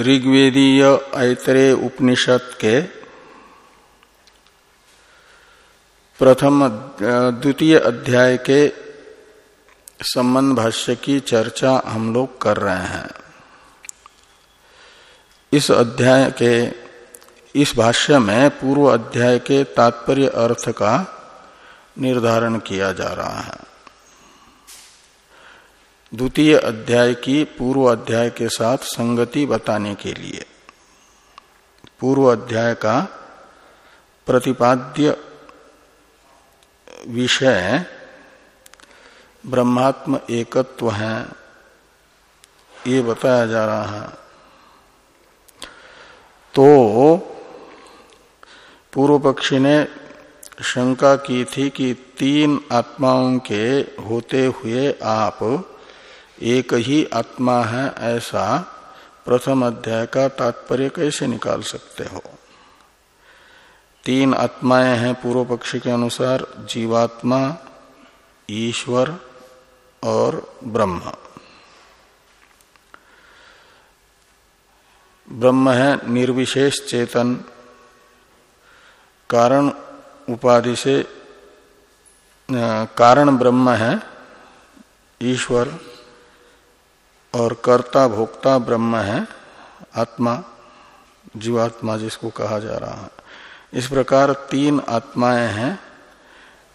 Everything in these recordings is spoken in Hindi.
ऋग्वेदीय ऐतरे उपनिषद के प्रथम द्वितीय अध्याय के संबंध भाष्य की चर्चा हम लोग कर रहे हैं। इस अध्याय के इस भाष्य में पूर्व अध्याय के तात्पर्य अर्थ का निर्धारण किया जा रहा है। द्वितीय अध्याय की पूर्व अध्याय के साथ संगति बताने के लिए। पूर्व अध्याय का प्रतिपाद्य विषय ब्रह्मात्म एकत्व है, ये बताया जा रहा है। तो पूर्व पक्षी ने शंका की थी कि तीन आत्माओं के होते हुए आप एक ही आत्मा है ऐसा प्रथम अध्याय का तात्पर्य कैसे निकाल सकते हो? तीन आत्माएँ हैं पूर्व पक्षी के अनुसार, जीवात्मा, ईश्वर और ब्रह्म। ब्रह्म है निर्विशेष चेतन, कारण उपाधि से कारण ब्रह्म है ईश्वर और कर्ता, भोक्ता, ब्रह्म है, आत्मा, जीवात्मा जिसको कहा जा रहा है। इस प्रकार तीन आत्माएँ हैं।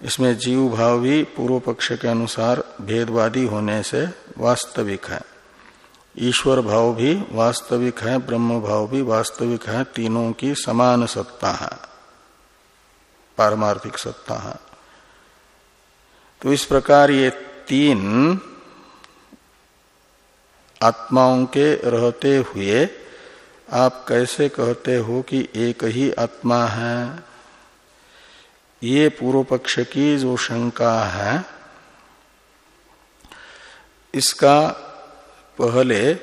इसमें जीव भाव भी पूर्व पक्ष के अनुसार भेदवादी होने से वास्तविक है। ईश्वर भाव भी वास्तविक है, ब्रह्म भाव भी वास्तविक है। तीनों की समान सत्ता है, पारमार्थिक सत्ता है। तो इस प्रकार ये तीन आत्माओं के रहते हुए आप कैसे कहते हो कि एक ही आत्मा है? ये पूर्व पक्ष की जो शंका है, इसका पहले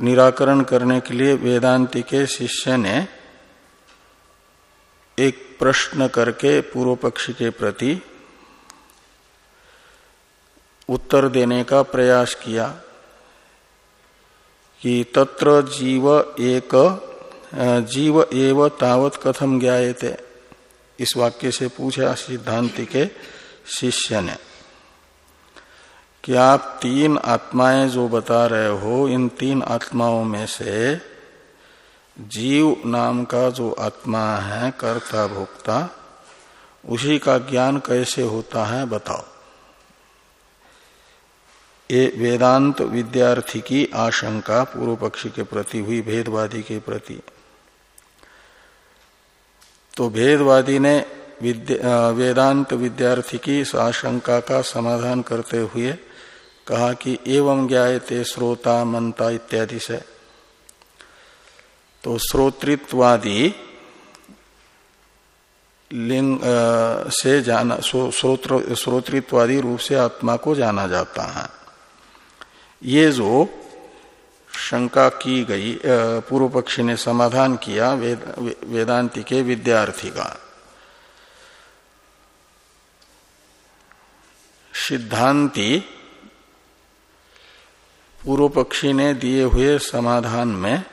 निराकरण करने के लिए वेदांति के शिष्य ने एक प्रश्न करके पूर्व पक्ष के प्रति उत्तर देने का प्रयास किया कि तत्र जीव एक जीव एव तावत कथम ज्ञाते इस वाक्य से पूछा सिद्धांति के शिष्य ने। कि आप तीन आत्माएँ जो बता रहे हो, इन तीन आत्माओं में से जीव नाम का जो आत्मा है, कर्ता, भोक्ता, उसी का ज्ञान कैसे होता है, बताओ। ये वेदांत विद्यार्थी की आशंका पूर्व पक्षी के प्रति हुई भेदवादी के प्रति। तो भेदवादी ने विद्या, वेदांत विद्यार्थी की आशंका का समाधान करते हुए कहा कि एवं ज्ञाते श्रोता मनता इत्यादि से। तो श्रोतृत्वादी लिंग से जाना श्रोतृत्वादी रूप से आत्मा को जाना जाता है। ये जो शंका की गई पूर्व पक्षी ने समाधान किया वेद, वेदांति के विद्यार्थी का। सिद्धांति पूर्व पक्षी ने दिए हुए समाधान में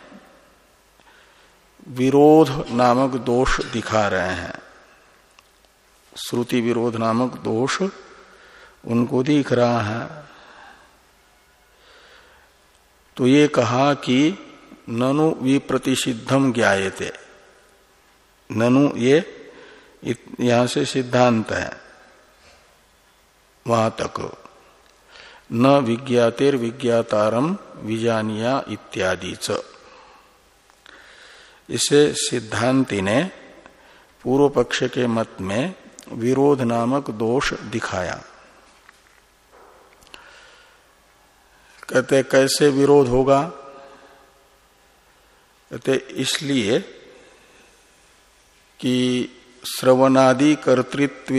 विरोध नामक दोष दिखा रहे हैं। श्रुति विरोध नामक दोष उनको दिख रहा है। तो ये कहा कि ननु विप्रतिषिद्धम ज्ञाते ननु ये यहाँ से सिद्धांत है। वहाँ तक। न विज्ञातेर विज्ञातारम विजानिया इत्यादि च। इसे सिद्धांति ने पूर्व पक्ष के मत में विरोध नामक दोष दिखाया। कहते कैसे विरोध होगा? कहते इसलिए कि श्रवणादि कर्तृत्व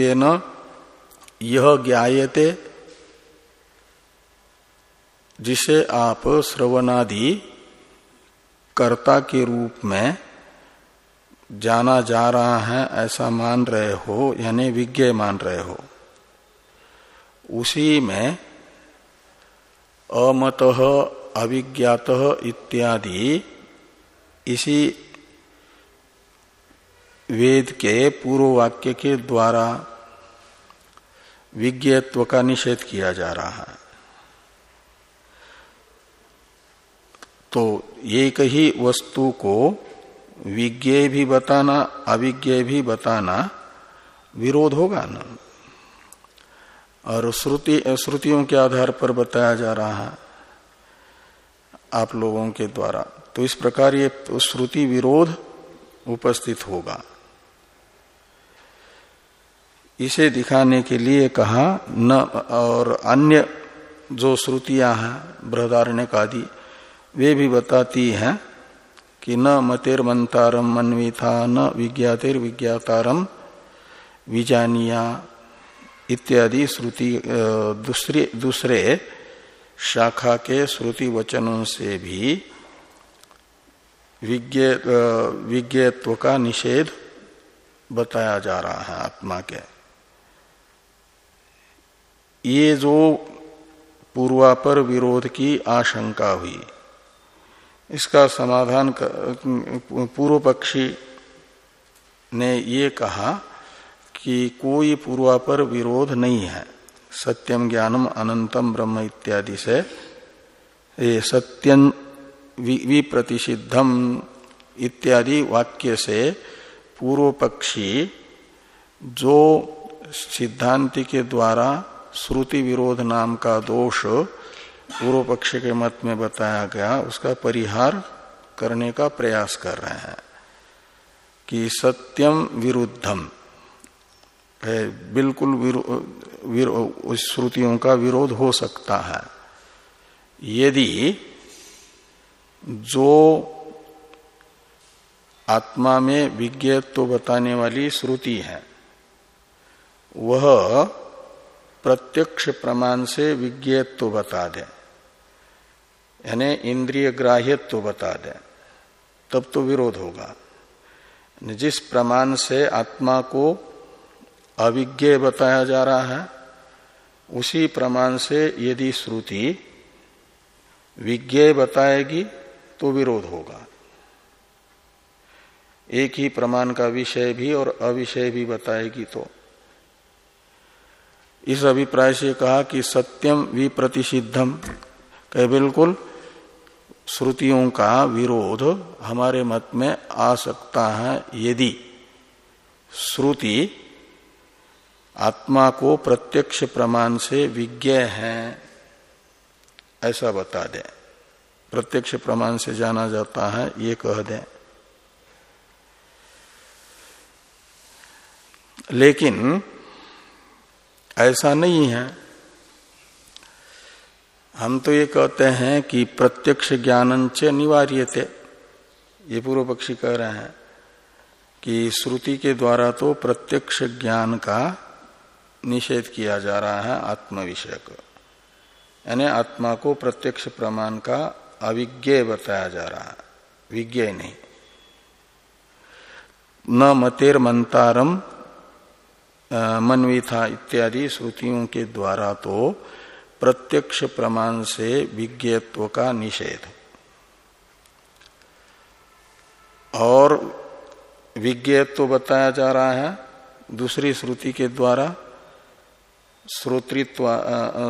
यह ज्ञायते, जिसे आप श्रवणादि कर्ता के रूप में जाना जा रहा है, ऐसा मान रहे हो, यानी विज्ञ मान रहे हो। उसी में अमत, अविज्ञात इत्यादि। इसी वेद के पूर्व वाक्य के द्वारा विज्ञत्व का निषेध किया जा रहा है। तो एक ही वस्तु को विज्ञ भी बताना अविज्ञ भी बताना विरोध होगा ना? और श्रुति, श्रुतियों के आधार पर बताया जा रहा है आप लोगों के द्वारा। तो इस प्रकार ये श्रुति विरोध उपस्थित होगा। इसे दिखाने के लिए कहा, न, और अन्य जो श्रुतियाँ हैं बृहदारण्य आदि वे भी बताती हैं कि न मतेर मंतारम मनवीथा न विज्ञातेर विज्ञातारम विजानिया इत्यादि श्रुति दूसरे दूसरे शाखा के श्रुति वचनों से भी विज्ञत्व का निषेध बताया जा रहा है आत्मा के। ये जो पूर्वापर विरोध की आशंका हुई, इसका समाधान पूर्व पक्षी ने ये कहा कि कोई पूर्वापर विरोध नहीं है। सत्यम ज्ञानम अनंतम ब्रह्म इत्यादि से। ये सत्यम विप्रतिषिद्धम इत्यादि वाक्य से पूर्व पक्षी जो सिद्धांति के द्वारा श्रुति विरोध नाम का दोष पूर्व पक्ष के मत में बताया गया, उसका परिहार करने का प्रयास कर रहे हैं कि सत्यम विरुद्धम। बिल्कुल श्रुतियों का विरोध हो सकता है। यदि जो आत्मा में विज्ञत्व बताने वाली श्रुति है, वह प्रत्यक्ष प्रमाण से विज्ञत्व बता दे, यानी इंद्रिय ग्राह्यत्व बता दे, तब तो विरोध होगा। जिस प्रमाण से आत्मा को अविज्ञ बताया जा रहा है। उसी प्रमाण से यदि श्रुति विज्ञ बताएगी तो विरोध होगा। एक ही प्रमाण का विषय भी और अविषय भी बताएगी तो। इस अभिप्राय से कहा कि सत्यम विप्रतिषिद्धम। कह, बिल्कुल, श्रुतियों का विरोध हमारे मत में आ सकता है। यदि श्रुति आत्मा को प्रत्यक्ष प्रमाण से विज्ञ है, ऐसा बता दें। प्रत्यक्ष प्रमाण से जाना जाता है, ये कह दें। लेकिन ऐसा नहीं है। हम तो ये कहते हैं कि प्रत्यक्ष ज्ञान च अनिवार्य थे ये पूर्व पक्षी कह रहे हैं कि श्रुति के द्वारा तो प्रत्यक्ष ज्ञान का निषेध किया जा रहा है आत्म विषयक यानी आत्मा को प्रत्यक्ष प्रमाण का अविज्ञ बताया जा रहा है। विज्ञ नहीं। न मतेर मंतारम मनवीथा इत्यादि श्रुतियों के द्वारा तो प्रत्यक्ष प्रमाण से विज्ञत्व का निषेध। और विज्ञत्व बताया जा रहा है दूसरी श्रुति के द्वारा श्रोतृत्व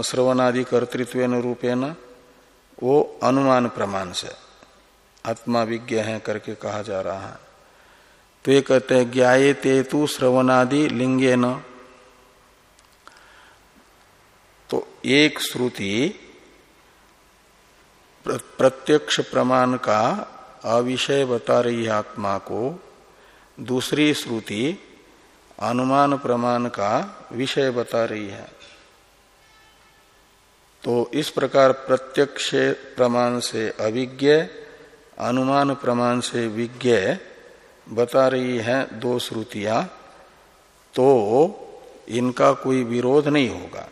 श्रवणादि कर्तृत्व रूपेण वो अनुमान प्रमाण से आत्मा विज्ञ है करके कहा जा रहा है। तो ये कहते हैं ज्ञाए ते तु श्रवणादि लिंगे न तो एक श्रुति प्रत्यक्ष प्रमाण का अविषय बता रही है आत्मा को। दूसरी श्रुति अनुमान प्रमाण का विषय बता रही है। तो इस प्रकार प्रत्यक्ष प्रमाण से अविज्ञ, अनुमान प्रमाण से विज्ञ बता रही है दो श्रुतियाँ तो इनका कोई विरोध नहीं होगा।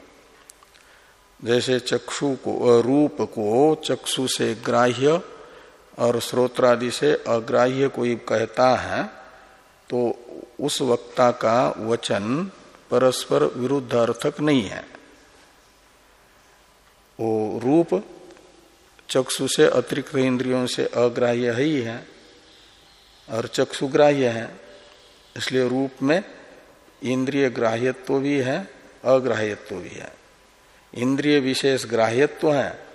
जैसे चक्षु को, रूप को चक्षु से ग्राह्य और श्रोत्रादि से अग्राह्य कोई कहता है तो उस वक्ता का वचन परस्पर विरुद्ध अर्थक नहीं है। वो रूप चक्षु से अतिरिक्त इंद्रियों से अग्राह्य ही है और चक्षुग्राह्य है। इसलिए रूप में इंद्रिय ग्राह्यत्व भी है, अग्राह्यत्व भी है। इंद्रिय विशेष ग्राह्यत्व है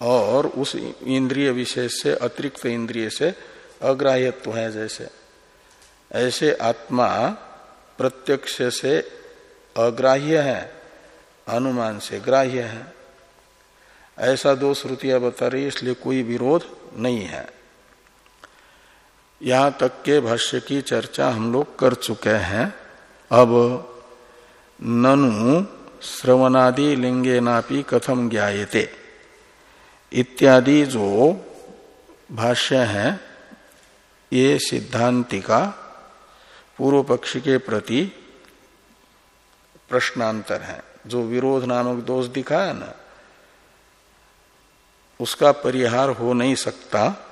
और उस इंद्रिय विशेष से अतिरिक्त इंद्रिय से अग्राह्यत्व है जैसे। ऐसे आत्मा प्रत्यक्ष से अग्राह्य है, अनुमान से ग्राह्य है। ऐसा दो श्रुतियाँ बता रही इसलिए कोई विरोध नहीं है। यहाँ तक के भाष्य की चर्चा हम लोग कर चुके हैं। अब ननु श्रवणादि लिंगे नापी कथम ज्ञाते इत्यादि जो भाष्य है, ये सिद्धांति का पूर्व पक्षी के प्रति प्रश्नांतर है। जो विरोध नामक दोष दिखा है ना, उसका परिहार हो नहीं सकता,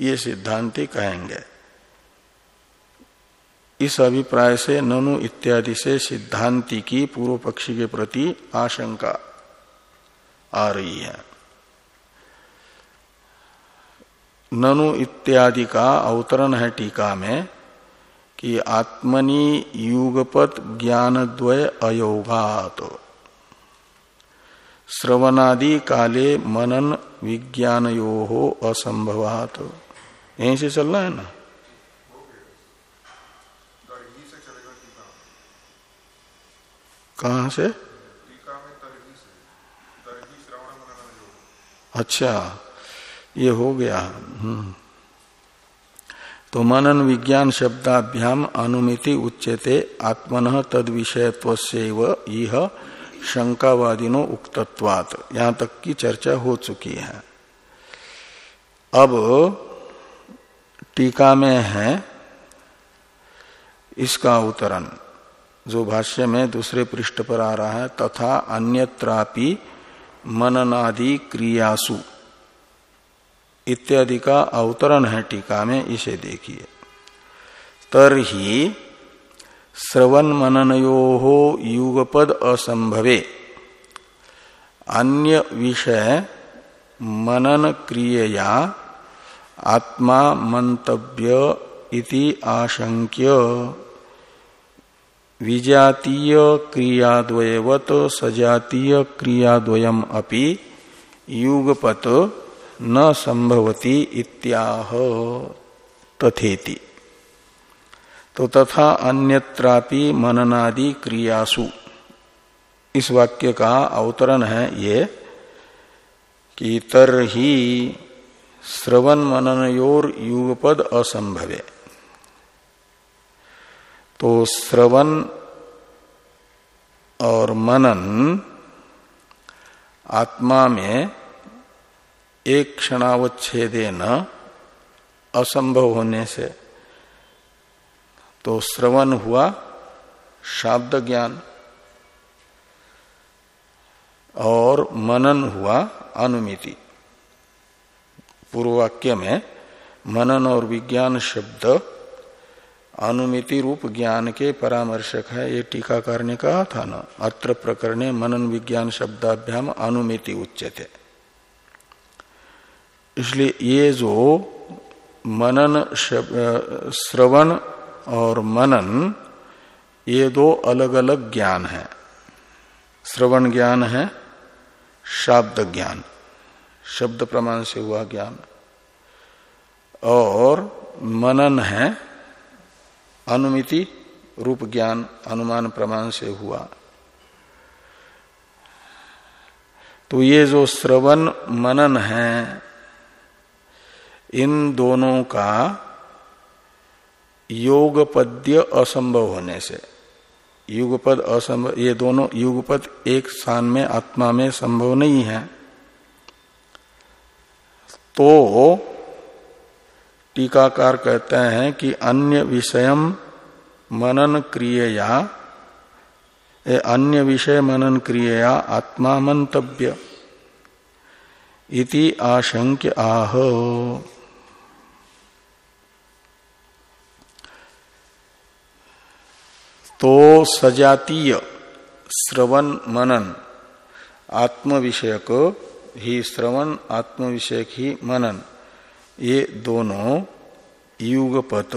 ये सिद्धांति कहेंगे। इस अभिप्राय से ननु इत्यादि से सिद्धांति की पूर्व पक्षी के प्रति आशंका आ रही है। ननु इत्यादि का अवतरण है टीका में कि आत्मनि युगपत ज्ञान द्वय अयोगात। श्रवणादि काले मनन विज्ञान यो हो असंभवात। यहीं से चलना है ना? कहा से? अच्छा ये हो गया। हम्म। तो मनन विज्ञान शब्दाभ्याम अनुमिति उच्यते, आत्मन तद विषयत्व यह शंकावादिनो उक्तत्वात। यहाँ तक की चर्चा हो चुकी है। अब टीका में है इसका उतरण जो भाष्य में दूसरे पृष्ठ पर आ रहा है, तथा अन्यत्रापि मननादि क्रियासु। इत्यादि का अवतरण है टीका में, इसे देखिए। तरही श्रवण मननयो युगपद असंभवे। अन्य विषय, मनन क्रियया, आत्मा मंतव्य इति आशंक्य। विजातीय क्रियाद्वयवत, सजातीय क्रियाद्वयम अपि युगपत न संभवती इत्याह तथेति। तो तथा अन्यत्रापि मननादि क्रियासु। इस वाक्य का अवतरण है ये कि तर ही श्रवण मननयोर युगपद असंभवे। तो श्रवण और मनन आत्मा में एक क्षणावच्छेदेन असंभव होने से तो श्रवण हुआ शाब्द ज्ञान और मनन हुआ अनुमिति। पूर्ववाक्य में मनन और विज्ञान शब्द अनुमिति रूप ज्ञान के परामर्शक है, ये टीकाकार ने कहा था ना। अत्र प्रकरणे मनन विज्ञान शब्दाभ्याम अनुमिति उच्चते इसलिए ये जो मनन श्रवण और मनन, ये दो अलग अलग ज्ञान है। श्रवण ज्ञान है, शाब्द ज्ञान, शब्द प्रमाण से हुआ ज्ञान। और मनन है, अनुमिति रूप ज्ञान, अनुमान प्रमाण से हुआ। तो ये जो श्रवण, मनन है इन दोनों का योगपद्य असंभव होने से, युगपद असंभव, ये दोनों युगपद एक स्थान में, आत्मा में संभव नहीं है तो टीकाकार कहते हैं कि अन्य विषय मनन क्रियया अन्य विषय मनन क्रियया आत्मा मंतव्य इति आशंक्य आह। तो सजातीय श्रवण मनन आत्म विषयक ही श्रवण आत्म विषयक ही मनन, ये दोनों युगपत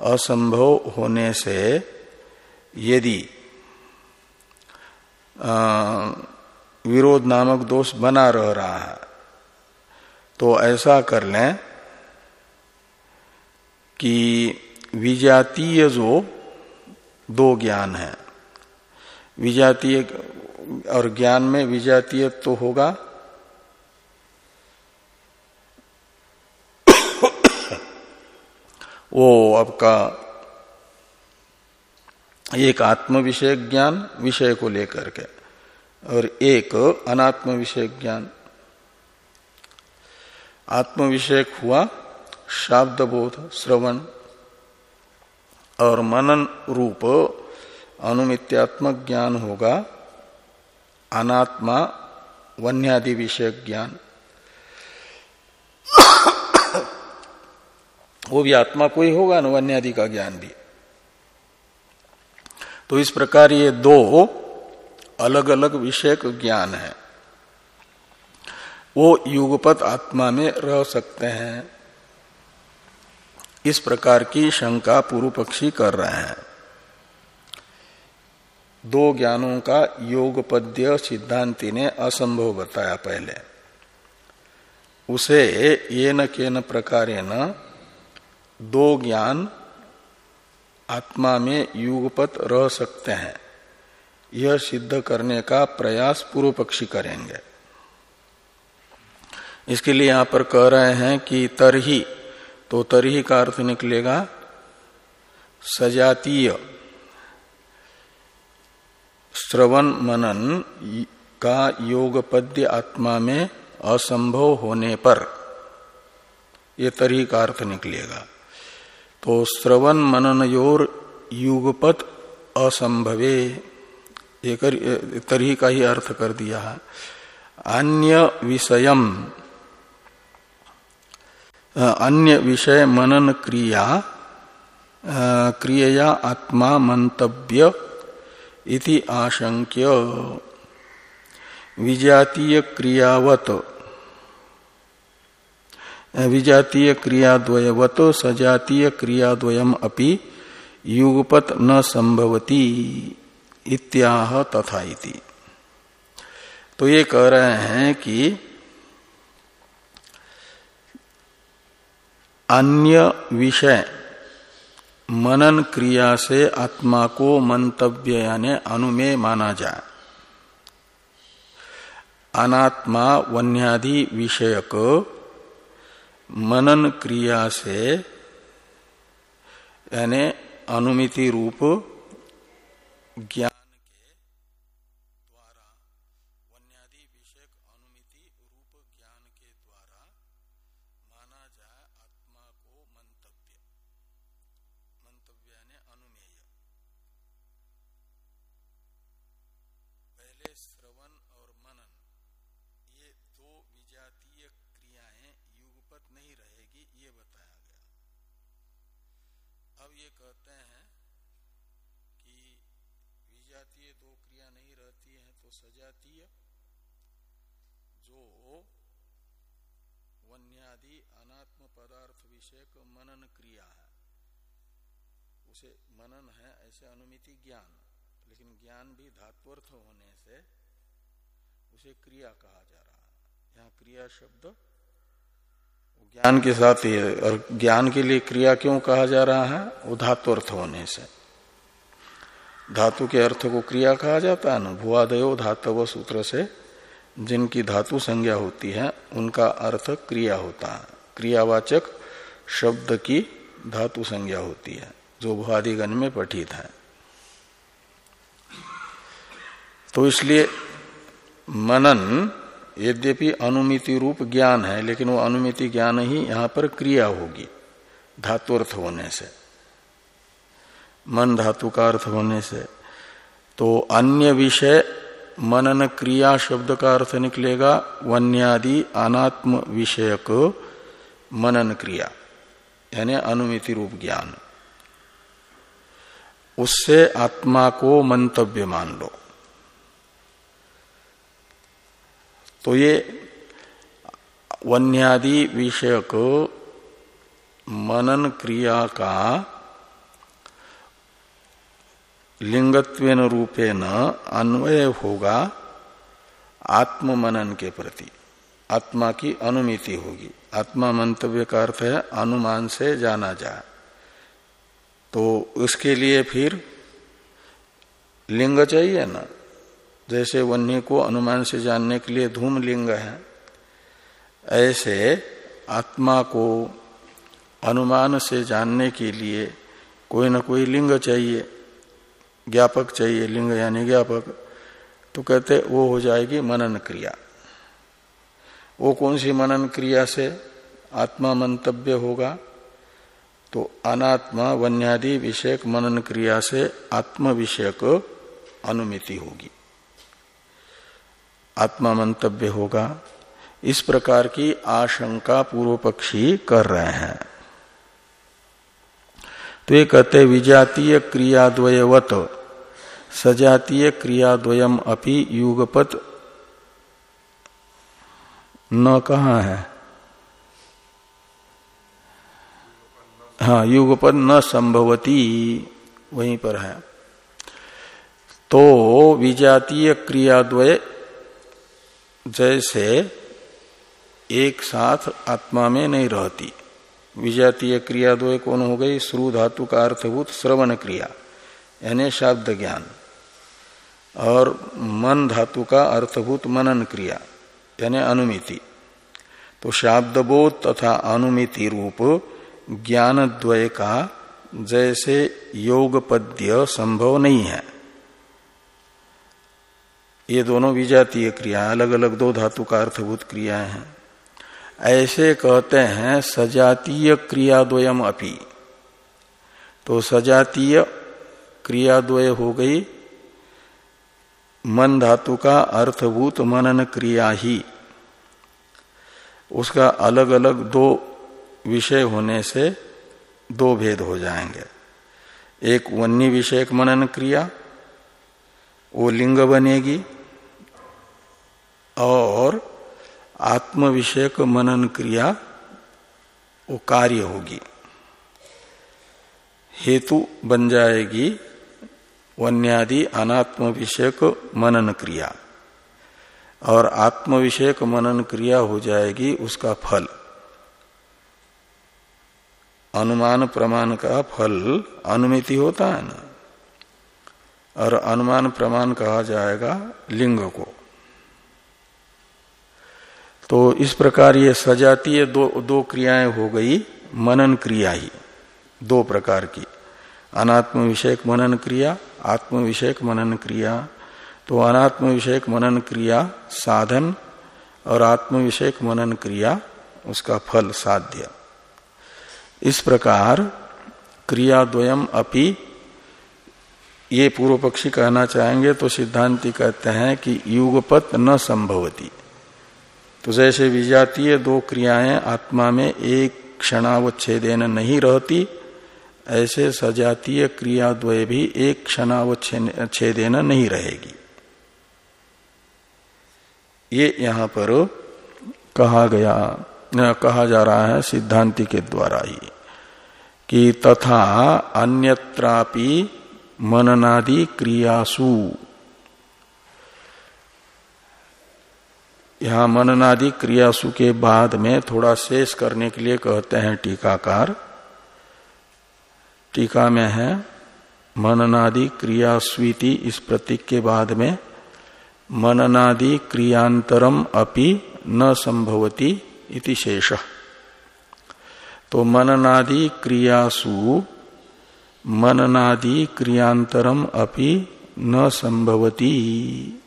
असंभव होने से यदि विरोध नामक दोष बना रह रहा है तो ऐसा कर लें कि विजातीय जो दो ज्ञान है। विजातीय और ज्ञान में विजातीय तो होगा। वो आपका एक आत्म विषय ज्ञान विषय को लेकर के और एक अनात्म विषय ज्ञान। आत्म विषयक हुआ शाब्द बोध श्रवण। और मनन रूप अनुमित्यात्मक ज्ञान होगा, अनात्मा वन्यादि विषय ज्ञान। वो भी आत्मा को ही होगा, ना वन्यादि का ज्ञान भी। तो इस प्रकार ये दो अलग अलग विषयक ज्ञान है। वो युगपत आत्मा में रह सकते हैं। इस प्रकार की शंका पूर्व पक्षी कर रहे हैं। दो ज्ञानों का योगपद्य सिद्धांति ने असंभव बताया पहले। उसे ये न के न प्रकार दो ज्ञान आत्मा में युगपत रह सकते हैं। यह सिद्ध करने का प्रयास पूर्व पक्षी करेंगे। इसके लिए यहाँ पर कह रहे हैं कि तरही तो तरही का अर्थ निकलेगा सजातीय। श्रवण मनन का योग पद्य आत्मा में असंभव होने पर यह तरी का अर्थ निकलेगा। तो श्रवण मनन योर युगपत असंभवे तरही का ही अर्थ कर दिया। अन्य विषयम अन्य विषय मनन क्रिया क्रिया आत्मा मंतव्य इति आशंक्य। विजातीय क्रियावत विजातीय क्रियाद्वयवत, सजातीय क्रियाद्वयम अपि युगपत न संभवती इत्याह तथा इति। तो ये कह रहे हैं कि अन्य विषय, मनन क्रिया से आत्मा को मंतव्य यानी अनुमेय माना जाए अनात्मा वन्यादि विषयक मनन क्रिया से यानी अनुमिति रूप ज्ञान शब्द ज्ञान के साथ ही और ज्ञान के लिए क्रिया क्यों कहा जा रहा है? वो धातु अर्थ होने से। धातु के अर्थ को क्रिया कहा जाता है ना? भुआदयो धातव सूत्र से जिनकी धातु संज्ञा होती है, उनका अर्थ क्रिया होता है। क्रियावाचक शब्द की धातु संज्ञा होती है। जो भुआदिगण में पठित है। तो इसलिए मनन यद्यपि अनुमिति रूप ज्ञान है, लेकिन वो अनुमिति ज्ञान ही यहाँ पर क्रिया होगी, धातुअर्थ होने से। मन धातु का अर्थ होने से। तो अन्य विषय मनन क्रिया शब्द का अर्थ निकलेगा, वन्यादि अनात्म विषयक मनन क्रिया, यानी अनुमिति रूप ज्ञान। उससे आत्मा को मंतव्य मान लो। तो ये वन्यादि विषयक मनन क्रिया का लिंगत्वेन रूपेण अन्वय होगा आत्म मनन के प्रति। आत्मा की अनुमिति होगी। आत्मा मंतव्य का अर्थ है, अनुमान से जाना जाए। तो उसके लिए फिर लिंग चाहिए ना? जैसे वन्य को अनुमान से जानने के लिए धूम लिंग है, ऐसे आत्मा को अनुमान से जानने के लिए कोई ना कोई लिंग चाहिए, ज्ञापक चाहिए, लिंग यानी ज्ञापक। तो कहते, वो हो जाएगी मनन क्रिया। वो कौन सी मनन क्रिया से आत्मा मंतव्य होगा? तो अनात्मा वन्यादि विषयक मनन क्रिया से आत्म विषयक अनुमिति होगी। आत्मा मंतव्य होगा। इस प्रकार की आशंका पूर्व पक्षी कर रहे हैं। तो ये कहते विजातीय क्रियाद्वयवत, सजातीय क्रियाद्वयम अपि युगपत न कहा है? हाँ युगपद न संभवती, वहीं पर है। तो विजातीय क्रियाद्वय जैसे एक साथ आत्मा में नहीं रहती। विजातीय क्रिया दो कौन हो गई? श्रु धातु का अर्थभूत श्रवण क्रिया, यानी शब्द ज्ञान। और मन धातु का अर्थभूत मनन क्रिया, यानी अनुमिति। तो शाब्दबोध तथा अनुमिति रूप ज्ञान द्वय का जैसे योग पद्य संभव नहीं है। ये दोनों विजातीय क्रिया अलग अलग दो धातु का अर्थभूत क्रियाएँ हैं। ऐसे कहते हैं सजातीय क्रियाद्वयम अपि। तो सजातीय क्रियाद्वय हो गई, मन धातु का अर्थभूत मनन क्रिया ही। उसका अलग अलग दो विषय होने से दो भेद हो जाएँगे। एक वन्य विषयक मनन क्रिया, वो लिंग बनेगी, और आत्म विषयक मनन क्रिया, वो कार्य होगी। हेतु बन जाएगी वन्यादि अनात्म विषयक मनन क्रिया, और आत्म विषयक मनन क्रिया हो जाएगी उसका फल। अनुमान प्रमाण का फल अनुमिति होता है ना। और अनुमान प्रमाण कहा जाएगा लिंग को। तो इस प्रकार ये सजातीय दो दो क्रियाएँ हो गई, मनन क्रिया ही, दो प्रकार की। अनात्म विषयक मनन क्रिया, आत्म विषयक मनन क्रिया। तो अनात्म विषयक मनन क्रिया साधन और आत्म विषयक मनन क्रिया, उसका फल साध्य। इस प्रकार क्रिया द्वयम अपि ये पूर्व पक्षी कहना चाहेंगे तो सिद्धांति कहते हैं कि युगपत न संभवती। तो जैसे विजातीय दो क्रियाएँ आत्मा में एक क्षणावच्छेदेन नहीं रहती, ऐसे सजातीय क्रिया द्वय भी एक क्षणावच्छेदेन नहीं रहेगी। ये यहाँ पर कहा गया। कहा जा रहा है सिद्धांति के द्वारा ही, कि तथा अन्यत्रापि मननादि क्रियासु। यहाँ मननादि क्रियासु के बाद में थोड़ा शेष करने के लिए कहते हैं टीकाकार। टीका में है, मननादि क्रियास्वीति इस प्रतीक के बाद में, मननादि क्रियांतरम अपि न संभवती। इति शेष। तो मननादि क्रियासु, मननादि क्रियांतरम अपि न संभवती।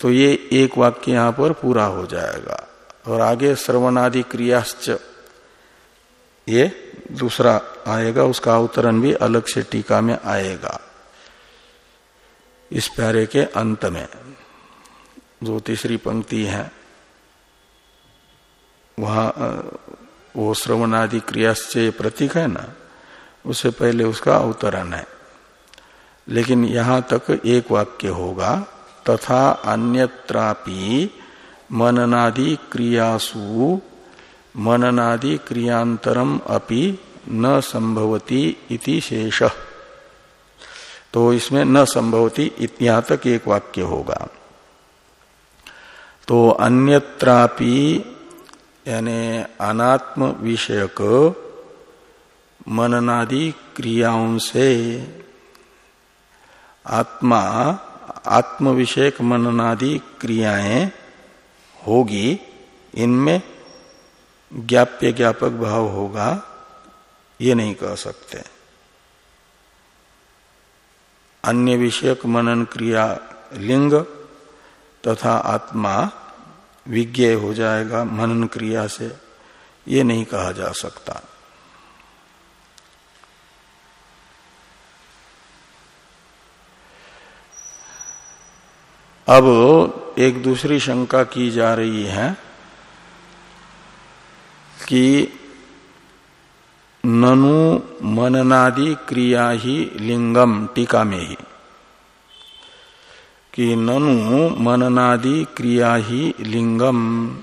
तो ये एक वाक्य यहाँ पर पूरा हो जाएगा। और आगे श्रवणादि क्रियाश्च ये दूसरा आएगा, उसका अवतरण भी अलग से टीका में आएगा। इस प्यारे के अंत में जो तीसरी पंक्ति है। वहाँ वो श्रवणादि क्रियाश्चय प्रतीक है ना, उससे पहले उसका अवतरण है। लेकिन यहाँ तक एक वाक्य होगा, तथा अन्यत्रापि मननादि क्रियासु, मननादि क्रियांतरम अपि न संभवती इति शेष। तो इसमें न संभवती यहाँ तक एक वाक्य होगा। तो अन्यत्रापि यानी अनात्म विषयक मननादि क्रियाओं से आत्मा, आत्म विषयक मननादि क्रियाएँ होगी, इनमें ज्ञाप्य ज्ञापक भाव होगा, ये नहीं कह सकते। अन्य विषयक मनन क्रिया लिंग तथा आत्मा विज्ञ हो जाएगा, मनन क्रिया से ये नहीं कहा जा सकता। अब एक दूसरी शंका की जा रही है कि ननु मननादि क्रिया ही लिंगम, टीका में ही। कि ननु मननादि क्रिया ही लिंगम।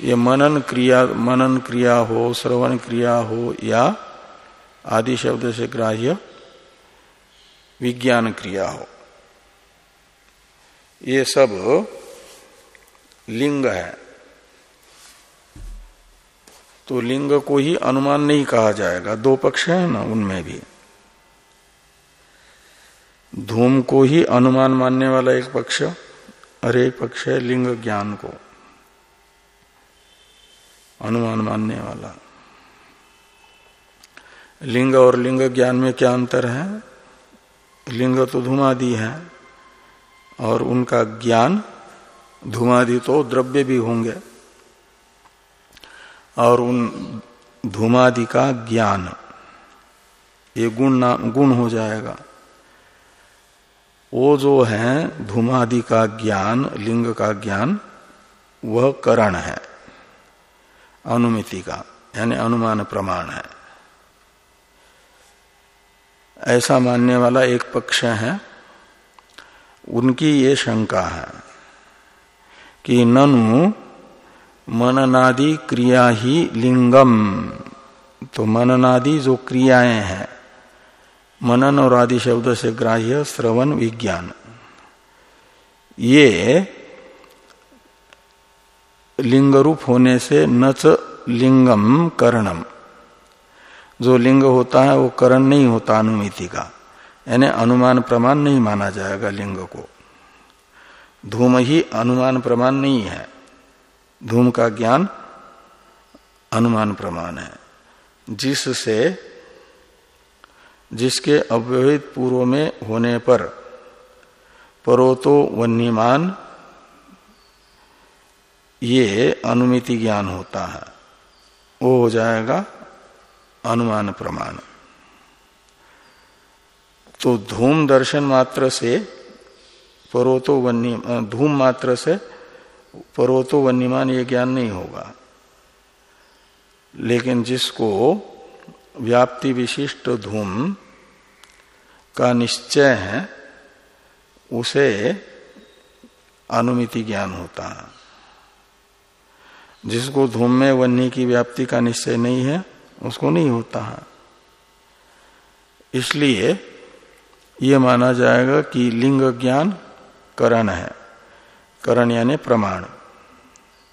ये मनन क्रिया मनन क्रिया हो, श्रवण क्रिया हो, या आदि शब्द से ग्राह्य विज्ञान क्रिया हो। ये सब लिंग है। तो लिंग को ही अनुमान नहीं कहा जाएगा। दो पक्ष है ना, उनमें भी। धूम को ही अनुमान मानने वाला एक पक्ष, और एक पक्ष है लिंग ज्ञान को। अनुमान मानने वाला। लिंग और लिंग ज्ञान में क्या अंतर है? लिंग तो धूमादि है, और उनका ज्ञान धूमादि तो द्रव्य भी होंगे। और उन धूमादि का ज्ञान, ये गुण गुण हो जाएगा। वो जो है धूमादि का ज्ञान, लिंग का ज्ञान, वह करण है। अनुमिति का, यानी अनुमान प्रमाण है। ऐसा मानने वाला एक पक्ष है, उनकी ये शंका है कि ननु मननादि क्रिया ही लिंगम। तो मननादि जो क्रियाएँ हैं मनन और आदि शब्द से ग्राह्य श्रवण विज्ञान। ये लिंग रूप होने से नच लिंगम करणम। जो लिंग होता है वो करण नहीं होता अनुमिति का। यानी अनुमान प्रमाण नहीं माना जाएगा लिंग को। धूम ही अनुमान प्रमाण नहीं है। धूम का ज्ञान अनुमान प्रमाण है। जिससे जिसके अव्यवहित पूर्व में होने पर परोतो वन्यमान, ये अनुमिति ज्ञान होता है। वो हो जाएगा अनुमान प्रमाण। तो धूम दर्शन मात्र से पर्वतो वन्य, धूम मात्र से पर्वतो वन्यमान ये ज्ञान नहीं होगा। लेकिन जिसको व्याप्ति विशिष्ट धूम का निश्चय है, उसे अनुमिति ज्ञान होता है। जिसको धूम में वन्य की व्याप्ति का निश्चय नहीं है, उसको नहीं होता है। इसलिए ये माना जाएगा कि लिंग ज्ञान करण है। करण यानी प्रमाण।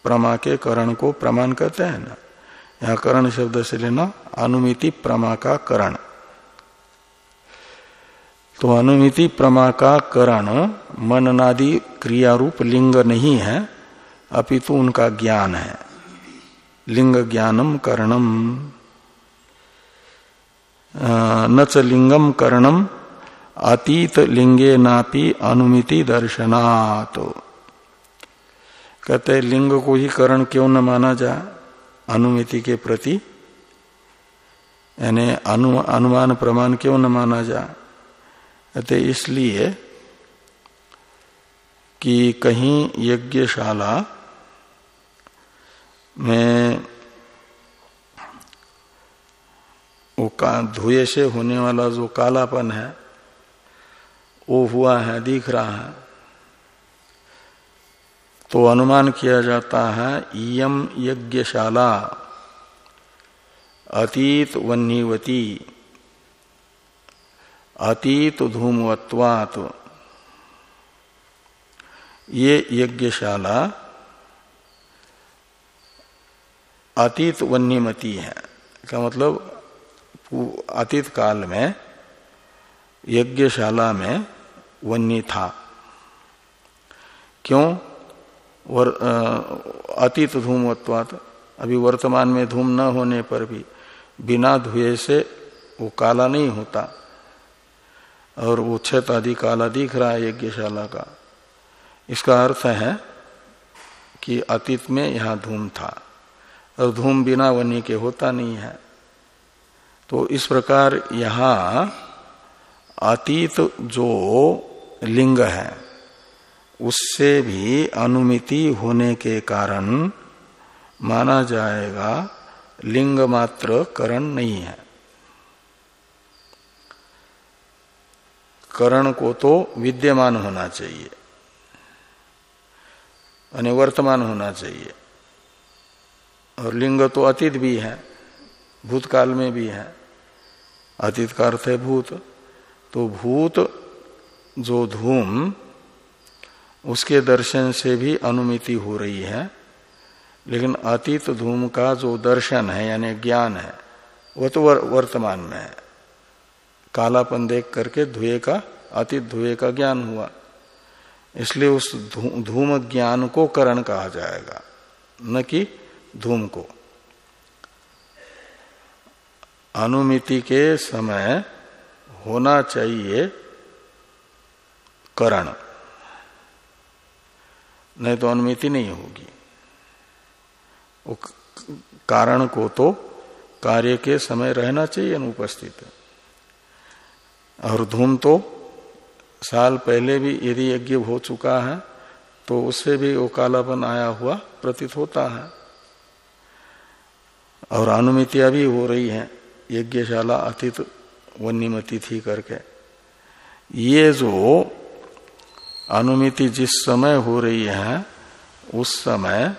प्रमा के करण को प्रमाण कहते हैं ना। यहाँ करण शब्द से लेना अनुमिति प्रमा का करण। तो अनुमिति प्रमा का करण मननादि क्रियारूप लिंग नहीं है अपितु उनका ज्ञान है। लिंग ज्ञानम करणम। न च लिंगम करणम अतीत लिंगे नापी अनुमिति दर्शनात्। कहते लिंग को ही करण क्यों न माना जाए अनुमिति के प्रति। यानी अनु, अनुमान प्रमाण क्यों न माना जाए कहते इसलिए कि कहीं यज्ञशाला में वो का धुएँ से होने वाला जो कालापन है, वो हुआ है, दिख रहा है। तो अनुमान किया जाता है इयम यज्ञशाला अतीत वन्नीवती। अतीत धूमवत्वात। ये यज्ञशाला अतीत वन्यमती है। का मतलब अतीत काल में यज्ञशाला में वन्य था। क्यों? वर, अतीत धूमवत्वात। अभी वर्तमान में धूम न होने पर भी बिना धुए से वो काला नहीं होता। और वो छत आदि काला दिख रहा है यज्ञशाला का। इसका अर्थ है कि अतीत में यहाँ धूम था और धूम बिना वन्य के होता नहीं है। तो इस प्रकार यहाँ अतीत जो लिंग है, उससे भी अनुमिति होने के कारण माना जाएगा लिंग मात्र करण नहीं है। करण को तो विद्यमान होना चाहिए। वर्तमान होना चाहिए। और लिंग तो अतीत भी है भूतकाल में भी है। अतीत का अर्थ है भूत। तो भूत जो धूम उसके दर्शन से भी अनुमिति हो रही है। लेकिन अतीत धूम का जो दर्शन है यानी ज्ञान है वह तो वर, वर्तमान में है। कालापन देख करके धुए का, अति धुए का ज्ञान हुआ। इसलिए उस धूम ज्ञान को करण कहा जाएगा, न कि धूम को। अनुमिति के समय होना चाहिए करण। नहीं तो अनुमिति नहीं होगी। कारण को तो कार्य के समय रहना चाहिए अनुपस्थित। और धूम तो साल पहले भी यदि यज्ञ हो चुका है तो उससे भी वो कालापन आया हुआ प्रतीत होता है। और अनुमितियाँ भी हो रही हैं, यज्ञशाला अतीत वन्यमती थी करके। ये जो अनुमिति जिस समय हो रही है, उस समय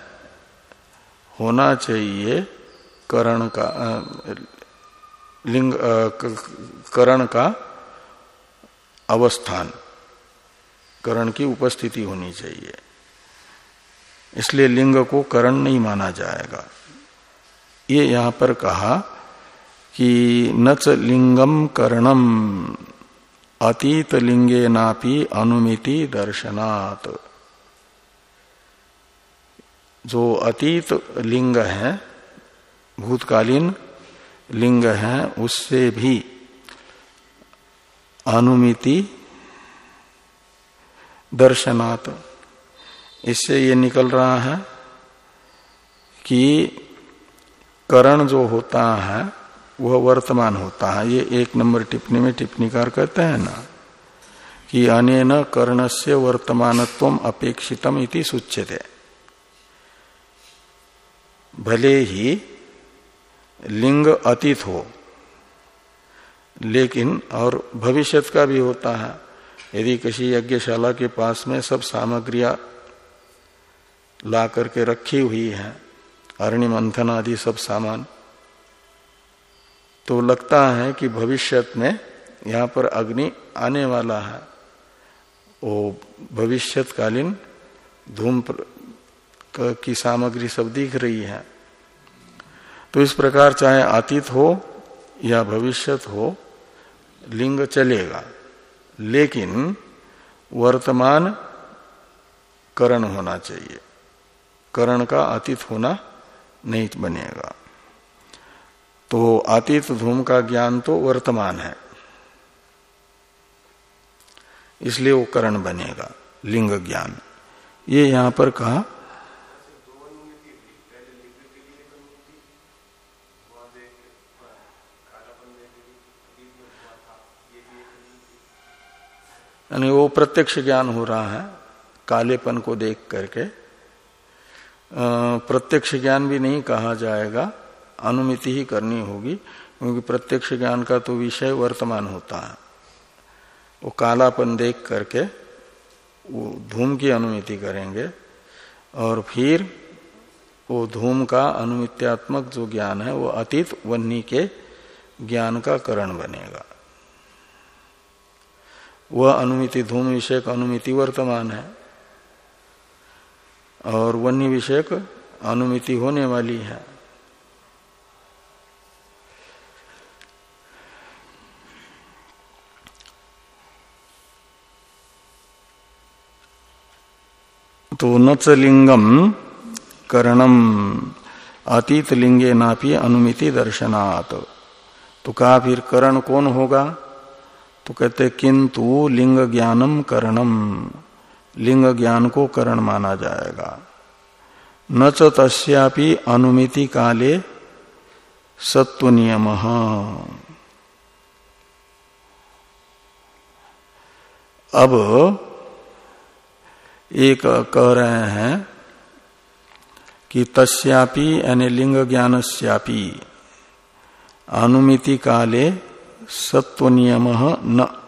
होना चाहिए करण का लिंग करण का अवस्थान, करण की उपस्थिति होनी चाहिए। इसलिए लिंग को करण नहीं माना जाएगा। ये यहाँ पर कहा कि नच लिंगम करणम, अतीत लिंगे नापी अनुमिति दर्शनात्। जो अतीत लिंग है, भूतकालीन लिंग है, उससे भी अनुमिति दर्शनात्। इससे ये निकल रहा है कि करण जो होता है, वह वर्तमान होता है। ये एक नंबर टिप्पणी में टिप्पणीकार कहते हैं ना, कि अनेन कर्ण से वर्तमानत्व अपेक्षितम इति सूच्यते। भले ही लिंग अतीत हो लेकिन, और भविष्य का भी होता है। यदि किसी यज्ञशाला के पास में सब सामग्रियाँ ला करके रखी हुई है अरणि मंथन आदि सब सामान तो लगता है कि भविष्य में यहाँ पर अग्नि आने वाला है। वो भविष्यकालीन धूम की सामग्री सब दिख रही है। तो इस प्रकार चाहे अतीत हो या भविष्यत हो, लिंग चलेगा। लेकिन वर्तमान करण होना चाहिए। करण का अतीत होना नहीं बनेगा। तो अतीत धूम का ज्ञान तो वर्तमान है। इसलिए वो करण बनेगा, लिंग ज्ञान। ये यहाँ पर कहा यानी वो प्रत्यक्ष ज्ञान हो रहा है, कालेपन को देख करके। प्रत्यक्ष ज्ञान भी नहीं कहा जाएगा, अनुमिति ही करनी होगी, क्योंकि प्रत्यक्ष ज्ञान का तो विषय वर्तमान होता है। वो कालापन देख करके वो धूम की अनुमिति करेंगे, और फिर वो धूम का अनुमित्यात्मक जो ज्ञान है, वो अतीत वन्नी के ज्ञान का करण बनेगा। वह अनुमिति धूम विषयक अनुमिति वर्तमान है। और वन्य विषयक अनुमिति होने वाली है। तो नच लिंगम करणम अतीत लिंगे नापी अनुमिति दर्शनात्। तो कहा फिर करण कौन होगा? तो कहते, किंतु लिंग ज्ञानम करणम लिंग ज्ञान को करण माना जाएगा। न च तस्यापि अनुमिति काले सत्व नियम। अब एक कह रहे हैं कि तस्यापि यानी लिंग ज्ञानस्यापि अनुमिति काले सत्व नियम न।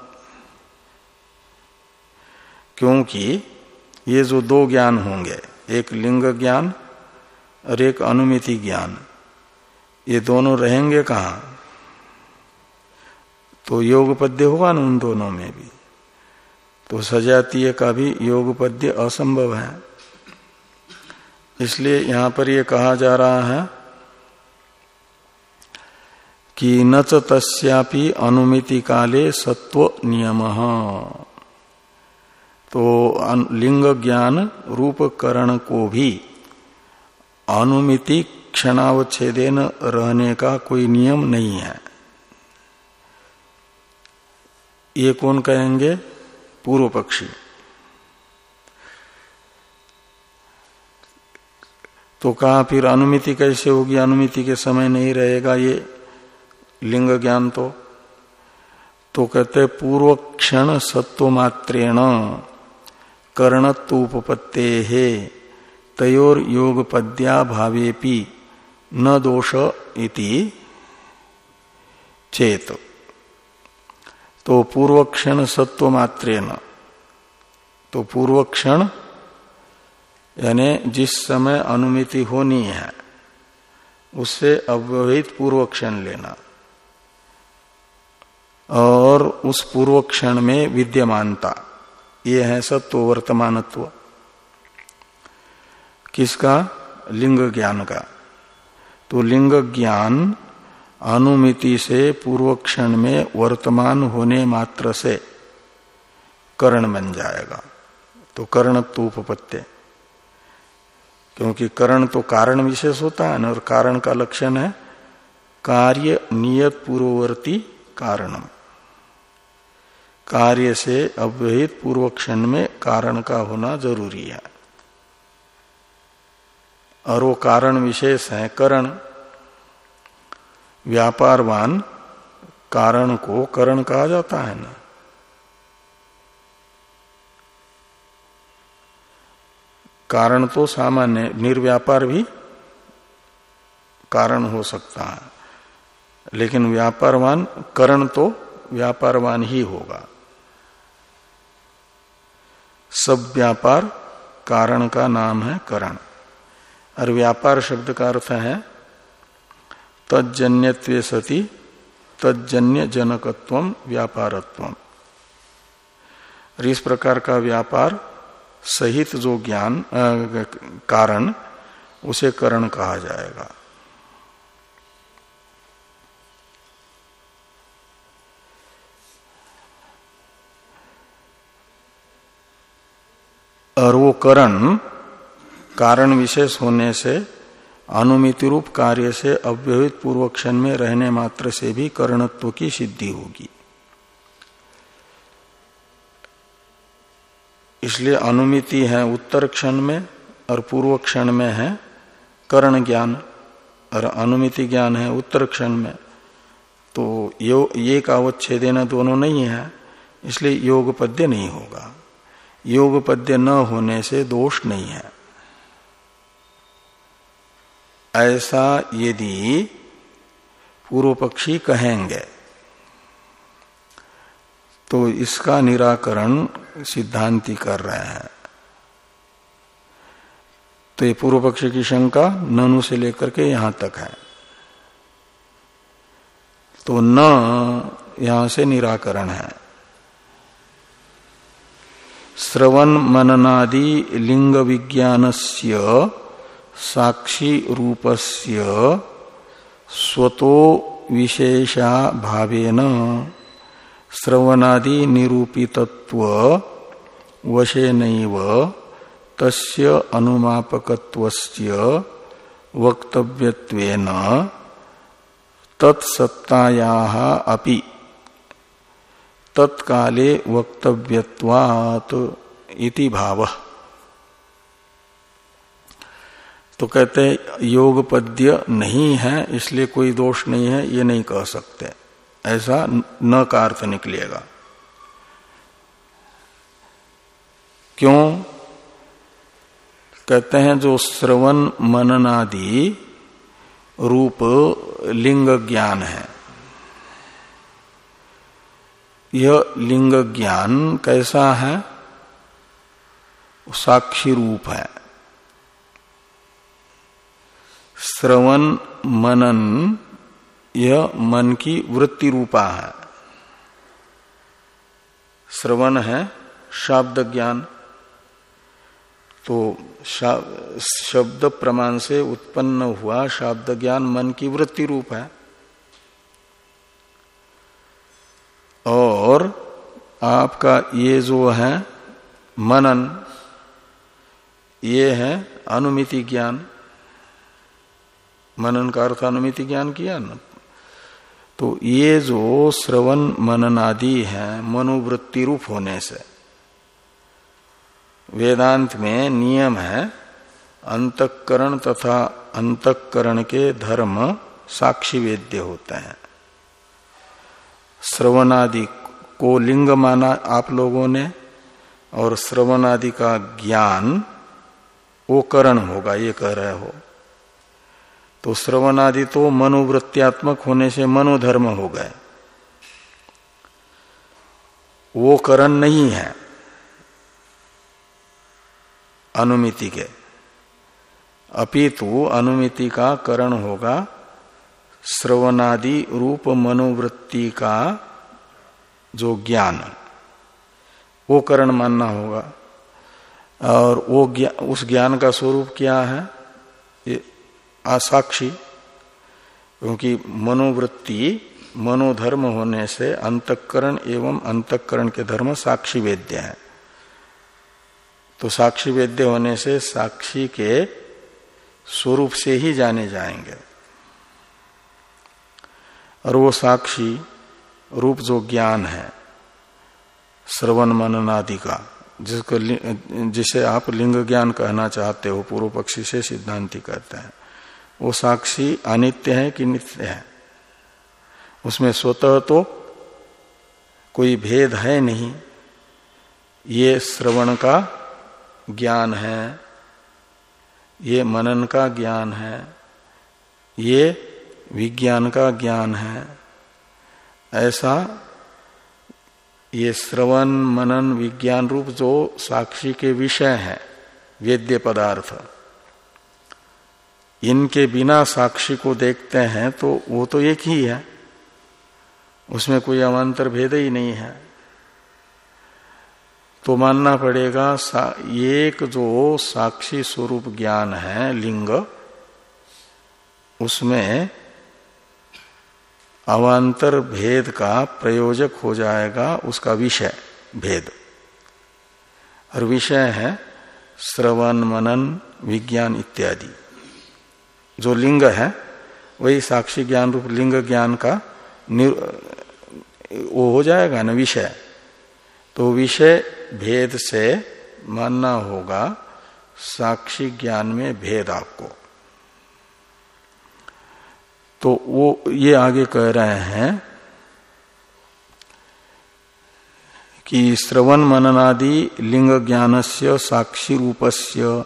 क्योंकि ये जो दो ज्ञान होंगे, एक लिंग ज्ञान और एक अनुमिति ज्ञान, ये दोनों रहेंगे कहा? तो योग पद्य होगा ना उन दोनों में भी। तो सजातीय का भी योग पद्य असंभव है। इसलिए यहाँ पर यह कहा जा रहा है कि न तस्यापि अनुमिति काले सत्व नियम। तो लिंग ज्ञान रूप करण को भी अनुमिति क्षणावच्छेदेन रहने का कोई नियम नहीं है। ये कौन कहेंगे? पूर्व पक्षी। तो कहा फिर अनुमिति कैसे होगी? अनुमिति के समय नहीं रहेगा ये। लिंग ज्ञान तो। तो कहते पूर्व क्षण सत्व मात्रेण कर्णत्वपत्ते है तयोर योग पद्या न दोष इति चेत। तो पूर्व क्षण सत्व तो पूर्व क्षण यानी जिस समय अनुमिति होनी है, उससे अव्यवहित पूर्व क्षण लेना। और उस पूर्व क्षण में विद्यमानता। ये है सत्व वर्तमानत्व। किसका? लिंग ज्ञान का। तो लिंग ज्ञान अनुमिति से पूर्व क्षण में वर्तमान होने मात्र से करण बन जाएगा। तो कर्णत्व उपपत्ति। क्योंकि करण तो कारण विशेष होता है और कारण का लक्षण है कार्य नियत पूर्ववर्ती कारणम। कार्य से अव्यहित पूर्व क्षण में कारण का होना ज़रूरी है। और वो कारण विशेष है, करण। व्यापारवान कारण को करण कहा जाता है ना। कारण तो सामान्य, निर्व्यापार भी कारण हो सकता है। लेकिन व्यापारवान, करण तो व्यापारवान ही होगा। सब व्यापार कारण का नाम है करण। और व्यापार शब्द का अर्थ है तजन्य सती तजन्य जनकत्व व्यापारत्व। इस प्रकार का व्यापार सहित जो ज्ञान कारण, उसे करण कहा जाएगा। और वो करण कारण विशेष होने से, अनुमिति रूप कार्य से, अव्यवहित पूर्व क्षण में रहने मात्र से भी करणत्व की सिद्धि होगी। इसलिए अनुमिति है उत्तर क्षण में और पूर्व क्षण में है करण ज्ञान, और अनुमिति ज्ञान है उत्तर क्षण में। तो यो, ये कावच्छेदेना दोनों नहीं है, इसलिए योग पद्य नहीं होगा। योग पद्य न होने से दोष नहीं है। ऐसा यदि पूर्व पक्षी कहेंगे तो इसका निराकरण सिद्धांति कर रहे हैं। तो ये पूर्व पक्ष की शंका ननु से लेकर के यहाँ तक है। तो न यहाँ से निराकरण है। श्रवण मननादि लिंग विज्ञानस्य साक्षी रूपस्य स्वतो विशेषा भावेन श्रवणादि निरूपितत्व वशे नैव तस्य अनुमापकत्वस्य वक्तव्यत्वेन तत्सत्ताया अपि तत्काले वक्तव्यवात इति भाव। तो कहते योग पद्य नहीं है, इसलिए कोई दोष नहीं है, ये नहीं कह सकते। ऐसा न का अर्थ निकलेगा। क्यों? कहते हैं, जो श्रवण मननादि रूप लिंग ज्ञान है। यह लिंग ज्ञान कैसा है? साक्षी रूप है। श्रवण मनन यह मन की वृत्ति रूपा है। श्रवण है शब्द ज्ञान। तो शब्द प्रमाण से उत्पन्न हुआ शब्द ज्ञान मन की वृत्ति रूप है। और आपका ये जो है मनन, ये है अनुमिति ज्ञान। मनन का अर्थ अनुमिति ज्ञान किया ना? तो ये जो श्रवण मनन आदि है, मनोवृत्ति रूप होने से। वेदांत में नियम है, अंतकरण तथा अंतकरण के धर्म साक्षी वेद्य होते हैं। श्रवणादि को लिंग माना आप लोगों ने, और श्रवणादि का ज्ञान वो करण होगा, ये कह रहे हो। तो श्रवणादि तो मनोवृत्त्यात्मक होने से मनोधर्म हो गए। वो करण नहीं है अनुमिति के। अपितु अनुमिति का करण होगा श्रवणादि रूप मनोवृत्ति का जो ज्ञान, वो करण मानना होगा। और वो ज्ञान उस ज्ञान का स्वरूप क्या है? ये असाक्षी क्योंकि मनोवृत्ति मनोधर्म होने से अंतकरण एवं अंतकरण के धर्म साक्षी वेद्य है। तो साक्षी वेद्य होने से साक्षी के स्वरूप से ही जाने जाएँगे। और वो साक्षी रूप जो ज्ञान है, श्रवण मनन आदि का, जिसको जिसे आप लिंग ज्ञान कहना चाहते हो, पूर्व पक्षी से सिद्धांति कहते हैं, वो साक्षी अनित्य है कि नित्य है? उसमें स्वतः तो कोई भेद है नहीं, ये श्रवण का ज्ञान है, ये मनन का ज्ञान है, ये विज्ञान का ज्ञान है। ऐसा ये श्रवण मनन विज्ञान रूप जो साक्षी के विषय है, वेद्य पदार्थ। इनके बिना साक्षी को देखते हैं तो वो तो एक ही है। उसमें कोई अवान्तर भेद ही नहीं है। तो मानना पड़ेगा एक जो साक्षी स्वरूप ज्ञान है, लिंग, उसमें अवान्तर भेद का प्रयोजक हो जाएगा उसका विषय, भेद। और विषय है श्रवण, मनन, विज्ञान इत्यादि। जो लिंग है, वही साक्षी ज्ञान रूप लिंग ज्ञान का वो हो जाएगा ना विषय। तो विषय भेद से मानना होगा, साक्षी ज्ञान में भेद आपको। तो वो ये आगे कह रहे हैं कि श्रवण मननादि लिंग ज्ञानस्य साक्षी रूपस्य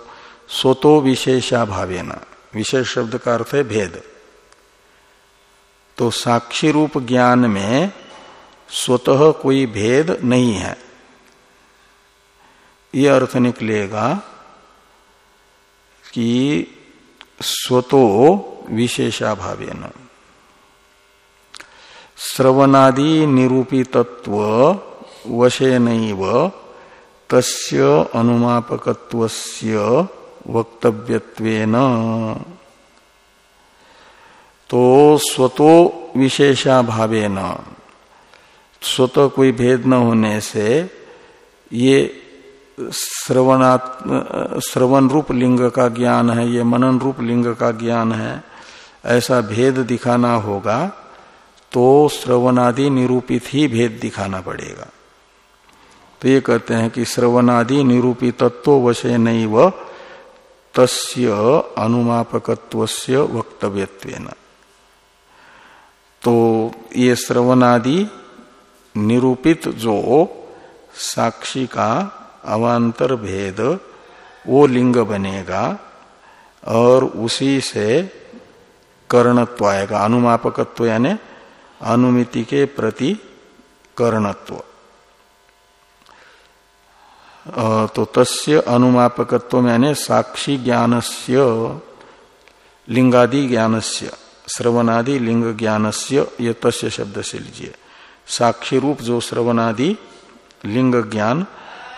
स्वतो विशेषा भावेना। विशेष शब्द का अर्थ है भेद। तो साक्षी रूप ज्ञान में स्वतः कोई भेद नहीं है। ये अर्थ निकलेगा कि स्वतो विशेषाभावे न श्रवणादि निरूपितत्व वशे नैव तस्य अनुमापकत्वस्य वक्तव्यत्वेन तो स्वतो विशेषा भावे न स्वतः कोई भेद न होने से ये श्रवण रूप लिंग का ज्ञान है ये मनन रूप लिंग का ज्ञान है ऐसा भेद दिखाना होगा तो श्रवणादि निरूपित ही भेद दिखाना पड़ेगा। तो ये कहते हैं कि श्रवणादि निरूपित वशे नहीं व तस्य अनुमापकत्व वक्तव्यत्वेन। तो ये श्रवणादि निरूपित जो साक्षी का अवान्तर भेद, वो लिंग बनेगा और उसी से कर्णत्व आएगा। अनुमापकत्व यानी अनुमिति के प्रति कर्णत्व। तो तस्य अनुमापकत्व यानी साक्षी ज्ञानस्य, लिंगादि ज्ञानस्य, श्रवणादि लिंग ज्ञानस्य, ये तस्य शब्द से लीजिए। साक्षी रूप जो श्रवणादि लिंग ज्ञान,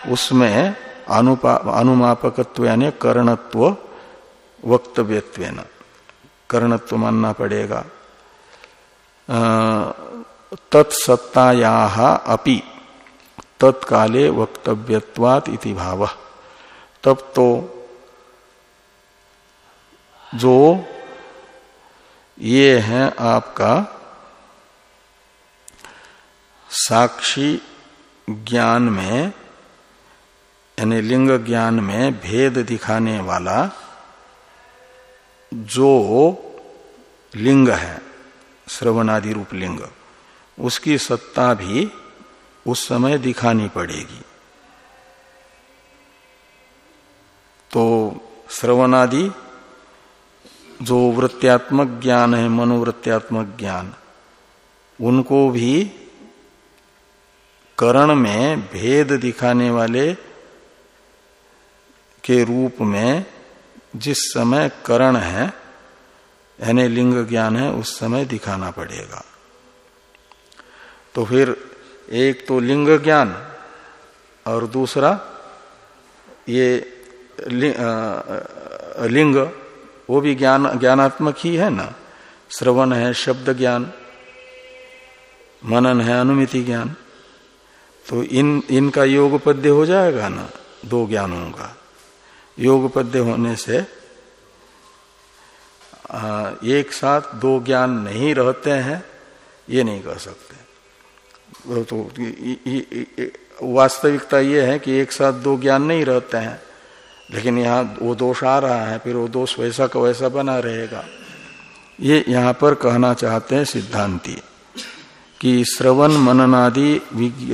उसमें अनुपा, अनुमापकत्व यानी कर्णत्व वक्तव्यत्व कर्णत्व मानना पड़ेगा तत्सत्ताया अपि तत्काले वक्तव्यवात इति भाव। तब तो जो ये है आपका साक्षी ज्ञान में, यानी लिंग ज्ञान में भेद दिखाने वाला जो लिंग है, श्रवणादि रूप लिंग, उसकी सत्ता भी उस समय दिखानी पड़ेगी। तो श्रवणादि जो वृत्त्यात्मक ज्ञान है, मनोवृत्त्यात्मक ज्ञान, उनको भी करण में भेद दिखाने वाले के रूप में जिस समय करण है यानी लिंग ज्ञान है उस समय दिखाना पड़ेगा। तो फिर एक तो लिंग ज्ञान और दूसरा ये लि, आ, लिंग वो भी ज्ञान ज्ञानात्मक ही है ना? श्रवण है शब्द ज्ञान मनन है अनुमिति ज्ञान। तो इन इनका योग पद्य हो जाएगा ना दो ज्ञानों का। योग पद्य होने से एक साथ दो ज्ञान नहीं रहते हैं, ये नहीं कह सकते। तो वास्तविकता ये है कि एक साथ दो ज्ञान नहीं रहते हैं, लेकिन यहाँ वो दोष आ रहा है, फिर वो दोष वैसा का वैसा बना रहेगा। ये यहाँ पर कहना चाहते हैं सिद्धांति कि श्रवण मननादि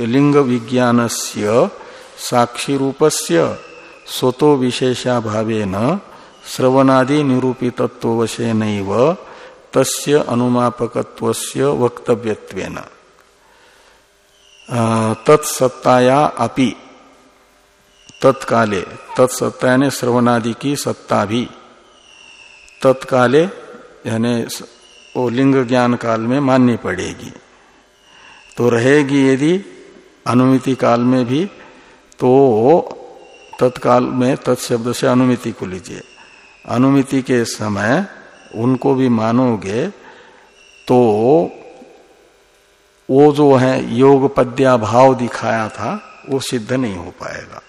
लिंग विज्ञान से साक्षी रूपस्य स्वतो विशेषा भावे न श्रवणादि निरूपितत्वशे नैव तस्य अनुमापकत्वस्य वक्तव्यत्वेन। तत्सत्ताया अपि, तत्काले तत्सत्ता यानी श्रवणादि की सत्ता भी तत्काले, यानी वो लिंग ज्ञान काल में माननी पड़ेगी। तो रहेगी यदि अनुमिति काल में भी तो तत्काल में तत्शब्द से अनुमिति को लीजिए। अनुमिति के समय उनको भी मानोगे तो वो जो है योग पद्या भाव दिखाया था, वो सिद्ध नहीं हो पाएगा।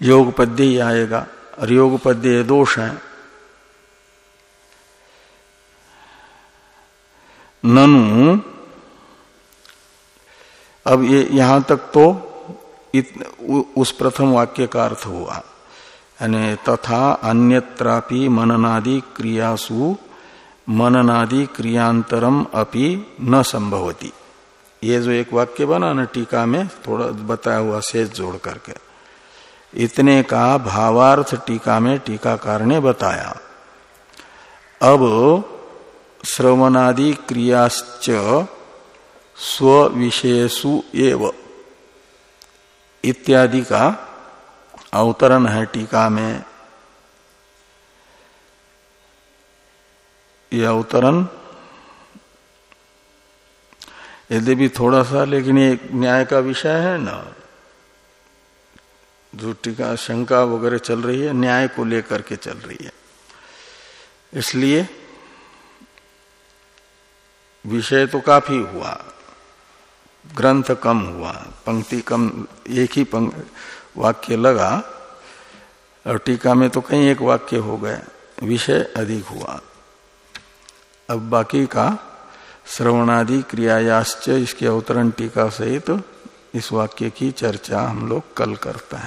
योग पद्य ही आएगा और योग पद्य दोष है। ननु। अब ये यहाँ तक तो इत, उस प्रथम वाक्य का अर्थ हुआ। यानी तथा अन्यत्रापि मननादि क्रियासु मननादि क्रियांतरम अपि न संभवती। ये जो एक वाक्य बना ना टीका में थोड़ा बताया हुआ शेष जोड़ करके। इतने का भावार्थ टीका में टीकाकार ने बताया। अब श्रवणादि क्रियाश्च स्व विशेषु एव। इत्यादि का अवतरण है टीका में। यह अवतरण यदि भी थोड़ा सा, लेकिन ये न्याय का विषय है ना। जो टीका, शंका वगैरह चल रही है, न्याय को लेकर के चल रही है। इसलिए विषय तो काफ़ी हुआ। ग्रंथ कम हुआ, पंक्ति कम, एक ही वाक्य लगा और टीका में तो कहीं एक वाक्य हो गए विषय अधिक हुआ। अब बाकी का श्रवणादि क्रियायाश्च इसके अवतरण टीका सहित तो इस वाक्य की चर्चा हम लोग कल करते हैं।